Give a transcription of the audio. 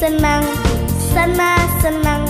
senang, sana senang.